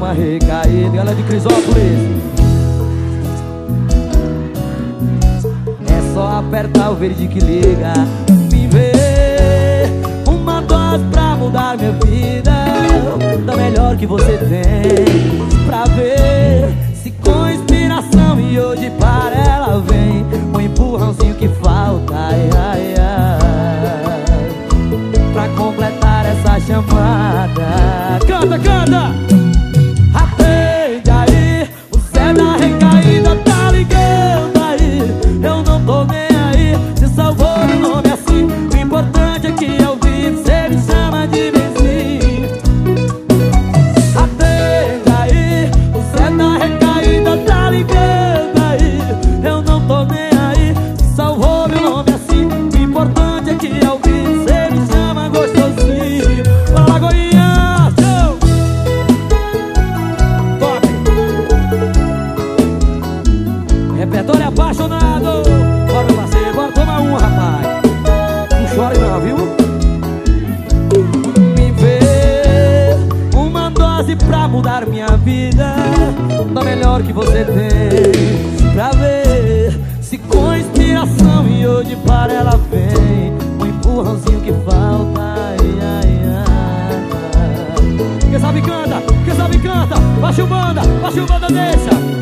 uma recaída. Ela é de Crisópolis. É só apertar o verde que liga. Me vê Uma dose pra mudar minha vida. Da melhor que você tem. Pra ver Se com inspiração e hoje para ela vem. Um empurrãozinho que falta. Ai, ai, ai. Pra completar essa chamada. Canta, canta! minha vida do melhor que você tem Pra ver se com inspiração e hoje para ela vem O um empurrãozinho que falta ai, ai, ai. Quem sabe canta, quem sabe canta Baixa o banda, baixa o banda, deixa